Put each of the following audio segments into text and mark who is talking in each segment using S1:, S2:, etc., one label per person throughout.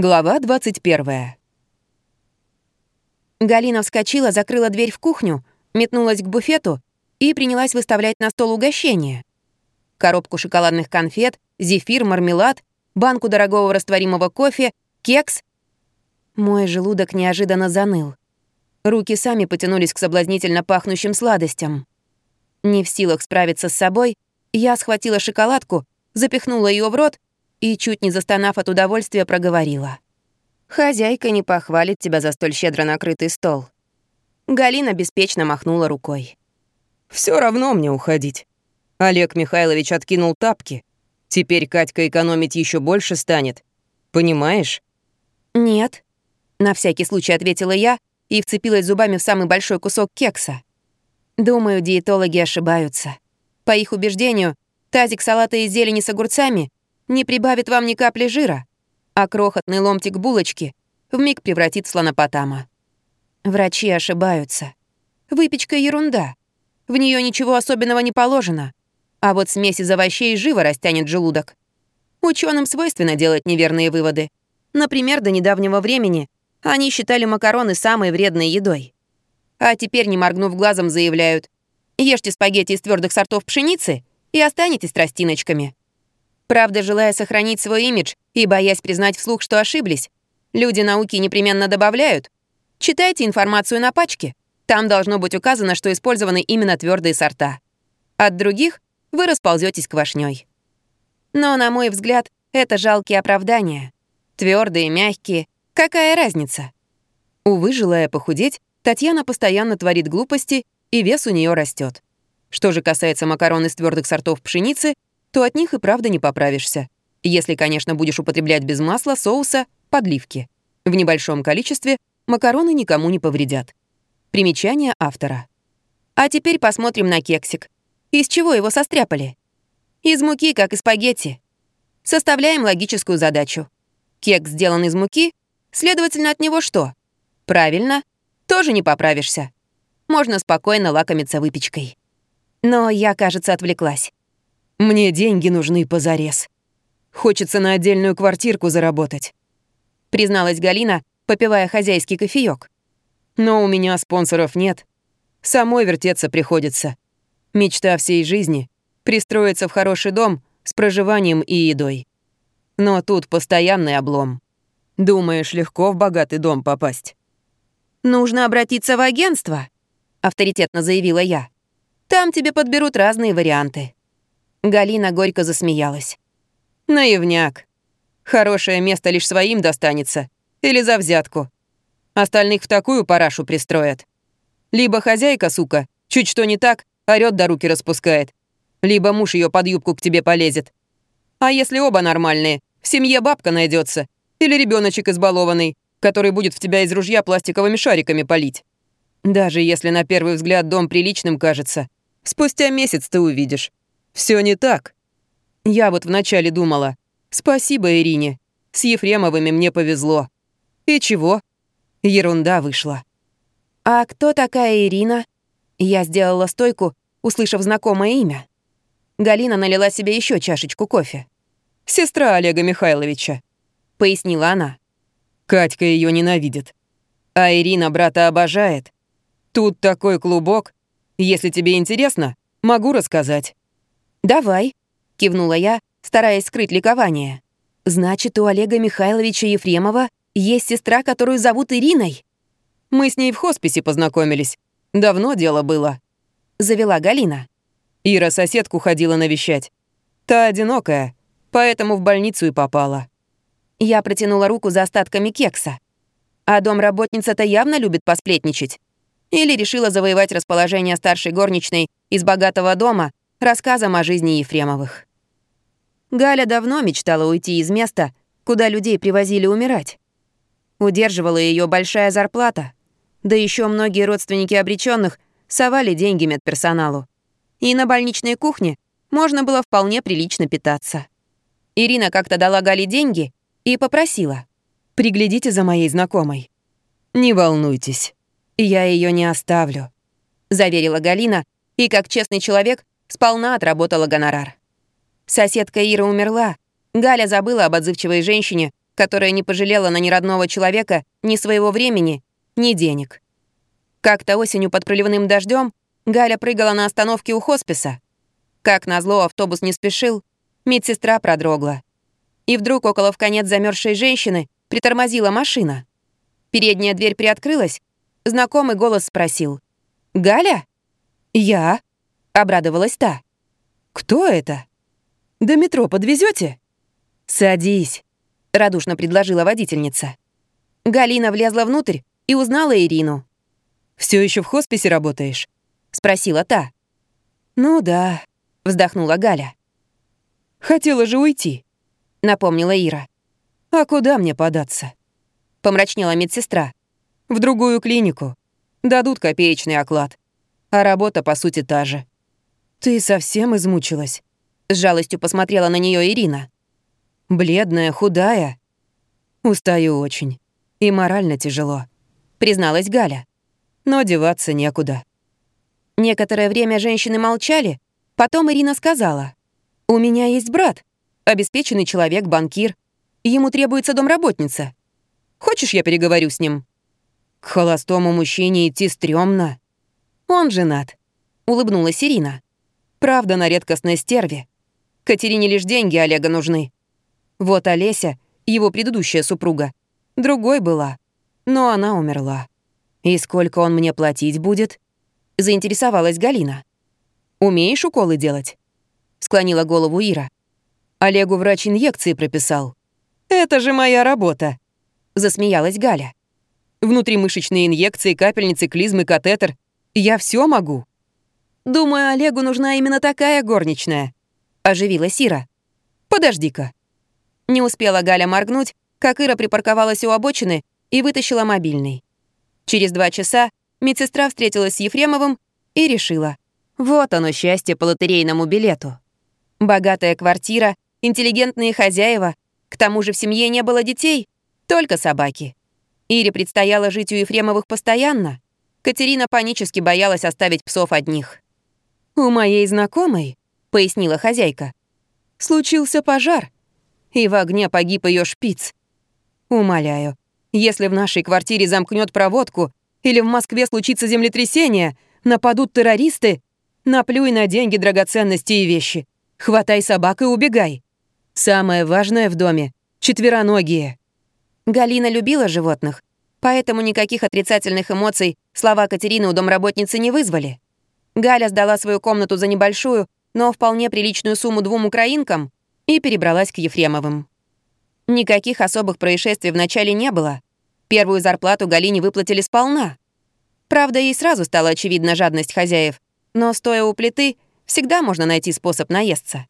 S1: Глава 21.
S2: Галина вскочила, закрыла дверь в кухню, метнулась к буфету и принялась выставлять на стол угощения. Коробку шоколадных конфет, зефир, мармелад, банку дорогого растворимого кофе, кекс. Мой желудок неожиданно заныл. Руки сами потянулись к соблазнительно пахнущим сладостям. Не в силах справиться с собой, я схватила шоколадку, запихнула ее в рот и, чуть не застонав от удовольствия, проговорила. «Хозяйка не похвалит тебя за столь щедро накрытый стол». Галина беспечно махнула рукой.
S1: Все равно мне уходить. Олег Михайлович откинул тапки. Теперь Катька экономить еще больше станет. Понимаешь?»
S2: «Нет», — на всякий случай ответила я и вцепилась зубами в самый большой кусок кекса. Думаю, диетологи ошибаются. По их убеждению, тазик салата из зелени с огурцами не прибавит вам ни капли жира, а крохотный ломтик булочки вмиг превратит в слонопотама. Врачи ошибаются. Выпечка — ерунда. В нее ничего особенного не положено. А вот смесь из овощей живо растянет желудок. Ученым свойственно делать неверные выводы. Например, до недавнего времени они считали макароны самой вредной едой. А теперь, не моргнув глазом, заявляют, ешьте спагетти из твердых сортов пшеницы и останетесь тростиночками. Правда, желая сохранить свой имидж и боясь признать вслух, что ошиблись, люди науки непременно добавляют «Читайте информацию на пачке, там должно быть указано, что использованы именно твердые сорта. От других вы расползетесь квашней». Но, на мой взгляд, это жалкие оправдания. Твердые, мягкие. Какая разница? Увы, желая похудеть, Татьяна постоянно творит глупости, и вес у нее растет. Что же касается макарон из твердых сортов пшеницы, то от них и правда не поправишься. Если, конечно, будешь употреблять без масла, соуса, подливки. В небольшом количестве макароны никому не повредят. Примечание автора. А теперь посмотрим на кексик. Из чего его состряпали? Из муки, как из спагетти. Составляем логическую задачу. Кекс сделан из муки, следовательно, от него что? Правильно, тоже не поправишься. Можно спокойно лакомиться выпечкой. Но я, кажется, отвлеклась.
S1: Мне деньги нужны позарез. Хочется на отдельную квартирку заработать.
S2: Призналась Галина, попивая хозяйский кофеёк.
S1: Но у меня спонсоров нет. Самой вертеться приходится. Мечта всей жизни — пристроиться в хороший дом с проживанием и едой. Но тут постоянный облом. Думаешь, легко в богатый дом попасть?
S2: «Нужно обратиться в агентство», — авторитетно заявила я. «Там тебе подберут разные варианты». Галина горько засмеялась.
S1: «Наивняк. Хорошее место лишь своим достанется. Или за взятку. Остальных в такую парашу пристроят. Либо хозяйка, сука, чуть что не так, орёт до руки распускает. Либо муж ее под юбку к тебе полезет. А если оба нормальные, в семье бабка найдется Или ребеночек избалованный, который будет в тебя из ружья пластиковыми шариками палить. Даже если на первый взгляд дом приличным кажется, спустя месяц ты увидишь. Все не так. Я вот вначале думала, спасибо Ирине, с Ефремовыми мне повезло. И чего? Ерунда вышла.
S2: «А кто такая Ирина?» Я сделала стойку, услышав знакомое имя. Галина налила себе еще чашечку кофе.
S1: «Сестра Олега Михайловича», — пояснила она. Катька ее ненавидит. А Ирина брата обожает. Тут такой клубок. Если тебе интересно, могу рассказать.
S2: «Давай», — кивнула я, стараясь скрыть ликование. «Значит, у Олега Михайловича Ефремова есть сестра, которую зовут Ириной?»
S1: «Мы с ней в хосписе познакомились. Давно дело было», — завела Галина. Ира соседку ходила навещать. Та одинокая, поэтому в больницу и попала.
S2: Я протянула руку за остатками кекса. А домработница-то явно любит посплетничать. Или решила завоевать расположение старшей горничной из богатого дома рассказом о жизни Ефремовых. Галя давно мечтала уйти из места, куда людей привозили умирать. Удерживала ее большая зарплата, да еще многие родственники обреченных совали деньги медперсоналу. И на больничной кухне можно было вполне прилично питаться. Ирина как-то дала Гале деньги и попросила. «Приглядите за моей знакомой».
S1: «Не волнуйтесь, я ее не оставлю», —
S2: заверила Галина, и, как честный человек, сполна отработала гонорар. Соседка Ира умерла. Галя забыла об отзывчивой женщине, которая не пожалела на неродного человека ни своего времени, ни денег. Как-то осенью под проливным дождем Галя прыгала на остановке у хосписа. Как назло, автобус не спешил, медсестра продрогла. И вдруг около в конец замерзшей женщины притормозила машина. Передняя дверь приоткрылась, знакомый голос спросил. «Галя?» «Я», — обрадовалась та. «Кто это?» «До метро подвезете? «Садись», — радушно предложила водительница. Галина влезла внутрь и узнала Ирину. Все еще в хосписе работаешь?» — спросила та. «Ну да», — вздохнула Галя. «Хотела же уйти», — напомнила Ира. «А куда мне податься?» — помрачнела медсестра. «В другую клинику. Дадут копеечный оклад. А работа, по сути, та же». «Ты совсем измучилась?» — с жалостью посмотрела на нее Ирина. «Бледная, худая». «Устаю очень. И морально тяжело», — призналась Галя. «Но деваться некуда». Некоторое время женщины молчали, потом Ирина сказала. «У меня есть брат, обеспеченный человек, банкир. Ему требуется домработница. Хочешь, я переговорю с ним?» «К холостому мужчине идти стрёмно». «Он женат», — улыбнулась Ирина. «Правда, на редкостной стерве. Катерине лишь деньги Олега нужны. Вот Олеся, его предыдущая супруга, другой была, но она умерла. И сколько он мне платить будет?» Заинтересовалась Галина. «Умеешь уколы делать?» Склонила голову Ира. Олегу врач инъекции прописал. «Это же моя работа!» Засмеялась Галя. «Внутримышечные инъекции, капельницы, клизмы, катетер. Я все могу». «Думаю, Олегу нужна именно такая горничная», — оживилась Ира. «Подожди-ка». Не успела Галя моргнуть, как Ира припарковалась у обочины и вытащила мобильный. Через два часа медсестра встретилась с Ефремовым и решила. Вот оно счастье по лотерейному билету. Богатая квартира, интеллигентные хозяева, к тому же в семье не было детей, только собаки. Ире предстояло жить у Ефремовых постоянно. Катерина панически боялась оставить псов одних. «У моей знакомой», — пояснила хозяйка, — «случился пожар, и в огне погиб ее шпиц. Умоляю, если в нашей квартире замкнет проводку или в Москве случится землетрясение, нападут террористы, наплюй на деньги, драгоценности и вещи. Хватай собак и убегай. Самое важное в доме — четвероногие. Галина любила животных, поэтому никаких отрицательных эмоций слова Катерины у домработницы не вызвали. Галя сдала свою комнату за небольшую, но вполне приличную сумму двум украинкам и перебралась к Ефремовым. Никаких особых происшествий вначале не было. Первую зарплату Галине выплатили сполна. Правда, ей сразу стала очевидна жадность хозяев, но, стоя у плиты, всегда можно найти способ наесться.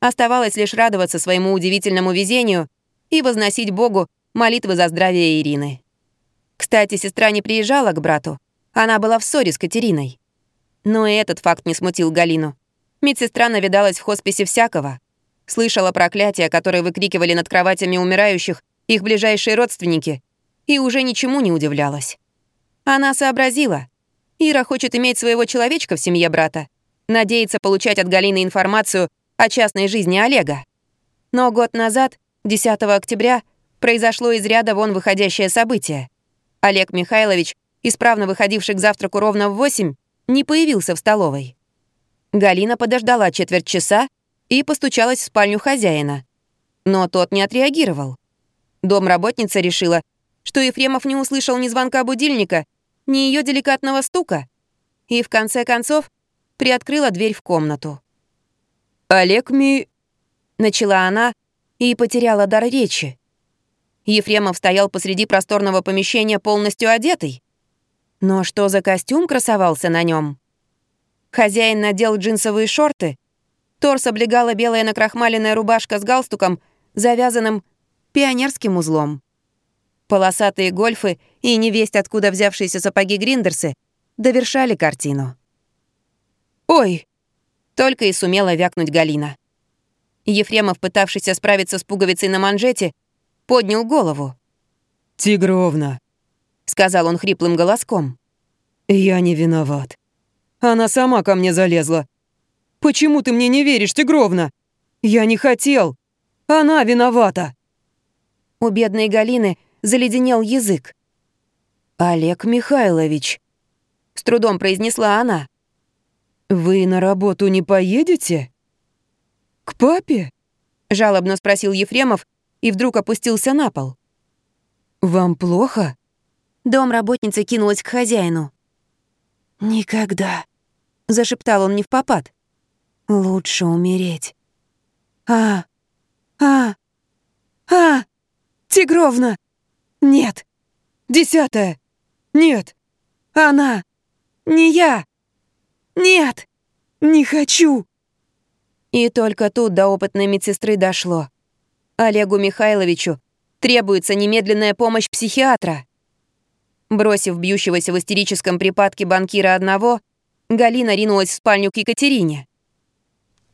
S2: Оставалось лишь радоваться своему удивительному везению и возносить Богу молитвы за здравие Ирины. Кстати, сестра не приезжала к брату, она была в ссоре с Катериной. Но и этот факт не смутил Галину. Медсестра навидалась в хосписе всякого. Слышала проклятия, которые выкрикивали над кроватями умирающих их ближайшие родственники, и уже ничему не удивлялась. Она сообразила. Ира хочет иметь своего человечка в семье брата, надеется получать от Галины информацию о частной жизни Олега. Но год назад, 10 октября, произошло из ряда вон выходящее событие. Олег Михайлович, исправно выходивший к завтраку ровно в 8, не появился в столовой. Галина подождала четверть часа, и постучалась в спальню хозяина. Но тот не отреагировал. Домработница решила, что Ефремов не услышал ни звонка будильника, ни ее деликатного стука, и в конце концов приоткрыла дверь в комнату. «Олег Ми...» — начала она и потеряла дар речи. Ефремов стоял посреди просторного помещения полностью одетый. Но что за костюм красовался на нем? Хозяин надел джинсовые шорты, Торс облегала белая накрахмаленная рубашка с галстуком, завязанным пионерским узлом. Полосатые гольфы и невесть откуда взявшиеся сапоги Гриндерсы довершали картину. «Ой!» — только и сумела вякнуть Галина. Ефремов, пытавшийся справиться с пуговицей на манжете, поднял голову.
S3: «Тигровна», —
S2: сказал он хриплым голоском.
S3: «Я не виноват. Она сама ко мне залезла, Почему ты мне не веришь, Тигровна? Я не хотел. Она виновата».
S2: У бедной Галины заледенел язык.
S3: «Олег Михайлович», — с трудом произнесла она. «Вы на работу не поедете?» «К папе?» — жалобно спросил Ефремов и вдруг опустился на пол. «Вам плохо?»
S2: Дом работницы кинулась к хозяину. «Никогда», — зашептал он не в попад. «Лучше умереть». «А, а, а, Тигровна! Нет! Десятая! Нет! Она! Не я! Нет! Не хочу!» И только тут до опытной медсестры дошло. Олегу Михайловичу требуется немедленная помощь психиатра. Бросив бьющегося в истерическом припадке банкира одного, Галина ринулась в спальню к Екатерине.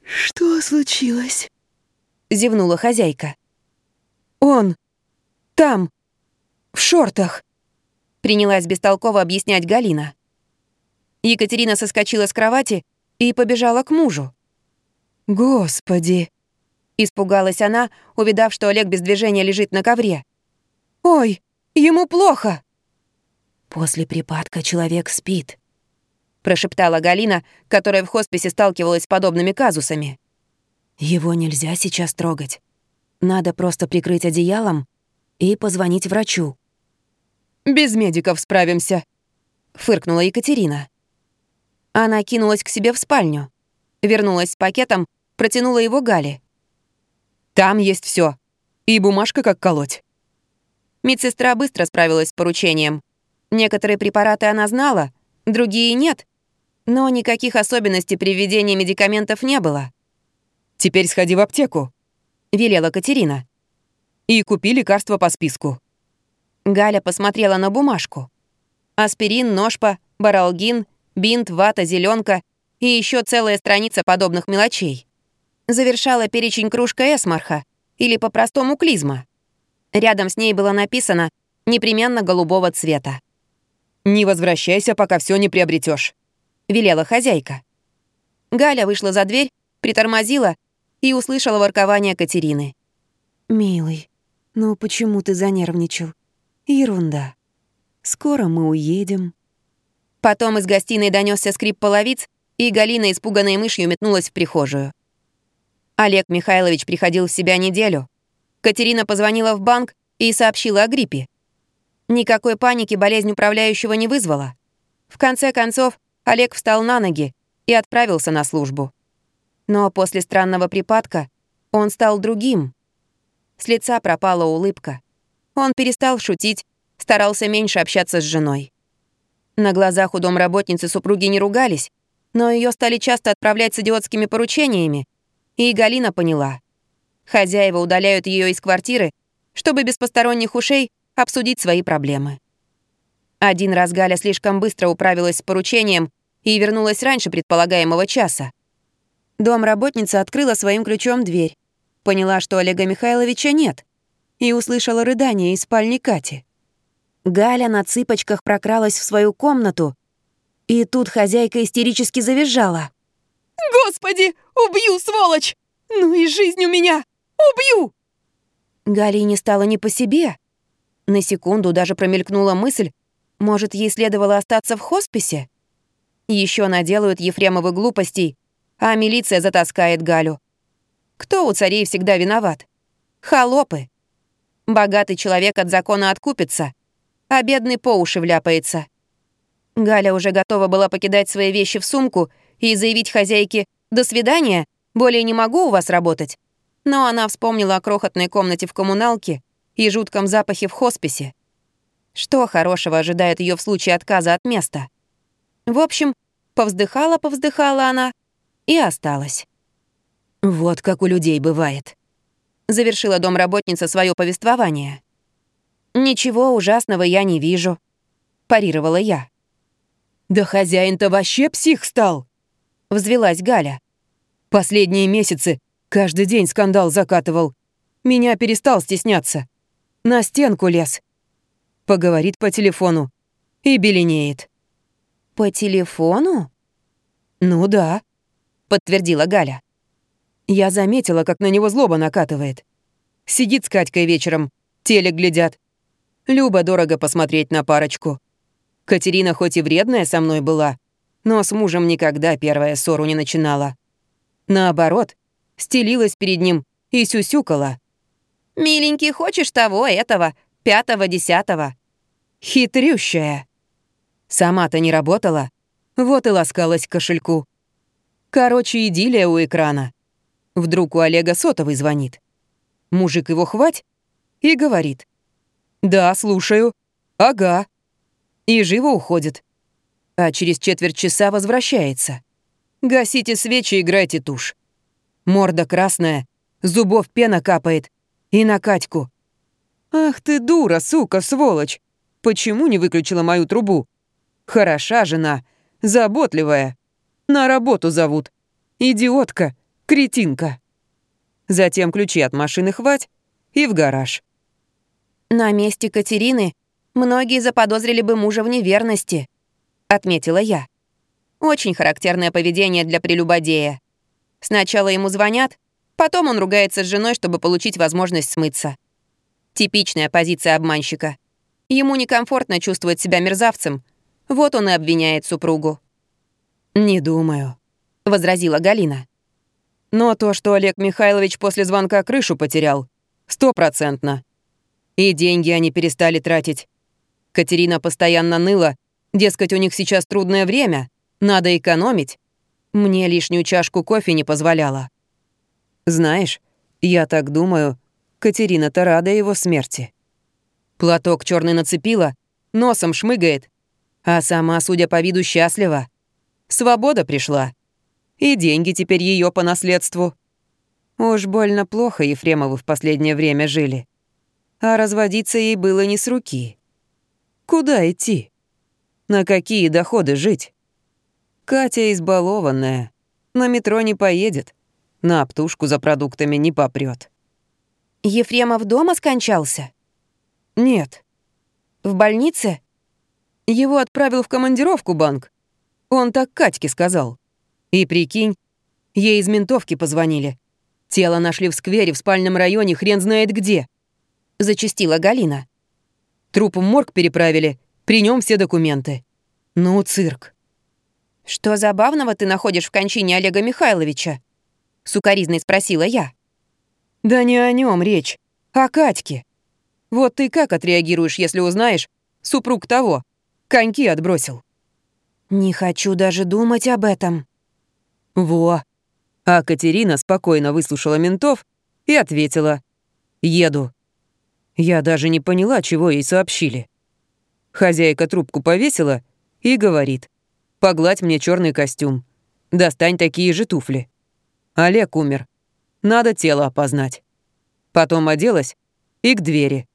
S4: «Что случилось?»
S2: — зевнула хозяйка.
S3: «Он! Там! В шортах!»
S2: — принялась бестолково объяснять Галина. Екатерина соскочила с кровати и побежала к мужу.
S3: «Господи!»
S2: — испугалась она, увидав, что Олег без движения лежит на ковре.
S3: «Ой, ему плохо!»
S2: «После припадка человек спит», — прошептала Галина, которая в хосписе сталкивалась с подобными казусами. «Его нельзя сейчас трогать. Надо просто прикрыть одеялом и позвонить врачу».
S3: «Без медиков справимся», —
S2: фыркнула Екатерина. Она кинулась к себе в спальню, вернулась с пакетом, протянула его Гале.
S3: «Там есть все, И бумажка как колоть».
S2: Медсестра быстро справилась с поручением. Некоторые препараты она знала, другие нет. Но никаких особенностей при введении медикаментов не было.
S3: «Теперь сходи в аптеку», —
S2: велела Катерина.
S3: «И купи лекарства по списку».
S2: Галя посмотрела на бумажку. Аспирин, ножпа, баралгин, бинт, вата, зеленка и еще целая страница подобных мелочей. Завершала перечень кружка эсмарха, или по-простому клизма. Рядом с ней было написано «непременно голубого цвета».
S3: «Не возвращайся, пока все не приобретешь,
S2: велела хозяйка. Галя вышла за дверь, притормозила и услышала воркование Катерины.
S4: «Милый, ну почему ты занервничал? Ерунда. Скоро мы уедем».
S2: Потом из гостиной донесся скрип половиц, и Галина, испуганной мышью, метнулась в прихожую. Олег Михайлович приходил в себя неделю. Катерина позвонила в банк и сообщила о гриппе. Никакой паники болезнь управляющего не вызвала. В конце концов, Олег встал на ноги и отправился на службу. Но после странного припадка он стал другим. С лица пропала улыбка. Он перестал шутить, старался меньше общаться с женой. На глазах у домработницы супруги не ругались, но ее стали часто отправлять с идиотскими поручениями, и Галина поняла. Хозяева удаляют ее из квартиры, чтобы без посторонних ушей обсудить свои проблемы. Один раз Галя слишком быстро управилась с поручением и вернулась раньше предполагаемого часа. Домработница открыла своим ключом дверь, поняла, что Олега Михайловича нет, и услышала рыдание из спальни Кати. Галя на цыпочках прокралась в свою комнату, и тут хозяйка истерически завизжала.
S3: «Господи, убью, сволочь! Ну и жизнь у меня! Убью!»
S2: Галине стало не по себе. На секунду даже промелькнула мысль, может, ей следовало остаться в хосписе? Еще наделают Ефремовы глупостей, а милиция затаскает Галю. Кто у царей всегда виноват? Холопы. Богатый человек от закона откупится, а бедный по уши вляпается. Галя уже готова была покидать свои вещи в сумку и заявить хозяйке «До свидания, более не могу у вас работать». Но она вспомнила о крохотной комнате в коммуналке и жутком запахе в хосписе. Что хорошего ожидает ее в случае отказа от места? В общем, повздыхала-повздыхала она и осталась.
S3: «Вот как у людей бывает», —
S2: завершила домработница свое повествование. «Ничего ужасного я не вижу», — парировала я.
S3: «Да хозяин-то вообще псих стал!»
S2: — взвелась Галя.
S3: «Последние месяцы каждый день скандал закатывал. Меня перестал стесняться. На стенку лез. Поговорит по телефону и беленеет.
S2: «По телефону?»
S3: «Ну да», — подтвердила Галя. Я заметила, как на него злоба накатывает. Сидит с Катькой вечером,
S1: телек глядят. Люба дорого посмотреть на парочку. Катерина хоть и вредная со мной была, но с мужем никогда первая ссору не начинала. Наоборот, стелилась перед ним и сюсюкала.
S2: «Миленький, хочешь того, этого, пятого, десятого?»
S1: Хитрющая. Сама-то не работала, вот и ласкалась к кошельку. Короче, идиллия у экрана. Вдруг у Олега сотовый звонит. Мужик его хвать и говорит. «Да, слушаю. Ага». И живо уходит. А через четверть часа возвращается. «Гасите свечи, играйте тушь». Морда красная, зубов пена капает. И на Катьку. «Ах ты дура, сука, сволочь! Почему не выключила мою трубу? Хороша жена, заботливая. На работу зовут. Идиотка, кретинка». Затем ключи от машины хвать и в гараж.
S2: «На месте Катерины многие заподозрили бы мужа в неверности», — отметила я. «Очень характерное поведение для прелюбодея. Сначала ему звонят, потом он ругается с женой, чтобы получить возможность смыться. Типичная позиция обманщика. Ему некомфортно чувствовать себя мерзавцем, вот он и обвиняет супругу».
S1: «Не думаю», —
S2: возразила Галина.
S1: «Но то, что Олег Михайлович после звонка крышу потерял, стопроцентно. И деньги они перестали тратить. Катерина постоянно ныла, дескать, у них сейчас трудное время, надо экономить. Мне лишнюю чашку кофе не позволяла. Знаешь, я так думаю, Катерина-то рада его смерти. Платок черный нацепила, носом шмыгает, а сама, судя по виду, счастлива. Свобода пришла. И деньги теперь ее по наследству. Уж больно плохо Ефремовы в последнее время жили а разводиться ей было не с руки. Куда идти? На какие доходы жить? Катя избалованная, на метро не поедет, на оптушку за продуктами не попрет.
S2: Ефремов дома скончался?
S1: Нет.
S2: В больнице?
S1: Его отправил в командировку банк. Он так Катьке сказал. И прикинь, ей из ментовки позвонили. Тело нашли в сквере в спальном районе хрен знает где
S2: зачастила Галина.
S1: Труп в морг переправили, при нем все документы. Ну, цирк.
S2: «Что забавного ты находишь в кончине Олега Михайловича?» — сукоризной спросила я.
S1: «Да не о нем речь, а Катьке. Вот ты как отреагируешь, если узнаешь, супруг того, коньки отбросил?»
S2: «Не хочу даже думать об этом».
S1: «Во». А Катерина спокойно выслушала ментов и ответила. «Еду. Я даже не поняла, чего ей сообщили. Хозяйка трубку повесила и говорит. «Погладь мне черный костюм. Достань такие же туфли. Олег умер. Надо тело опознать». Потом оделась и к двери.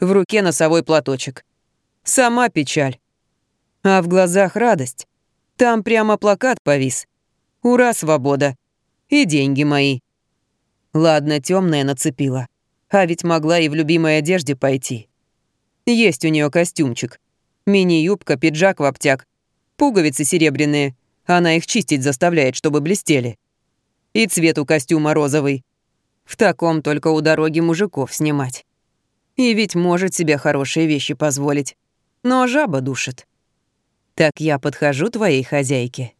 S1: В руке носовой платочек. Сама печаль. А в глазах радость. Там прямо плакат повис. «Ура, свобода!» И деньги мои. Ладно, темная нацепила. А ведь могла и в любимой одежде пойти. Есть у нее костюмчик. Мини-юбка, пиджак в обтяг. Пуговицы серебряные. Она их чистить заставляет, чтобы блестели. И цвет у костюма розовый. В таком только у дороги мужиков снимать. И ведь может себе хорошие вещи позволить. Но жаба душит. Так я подхожу твоей хозяйке.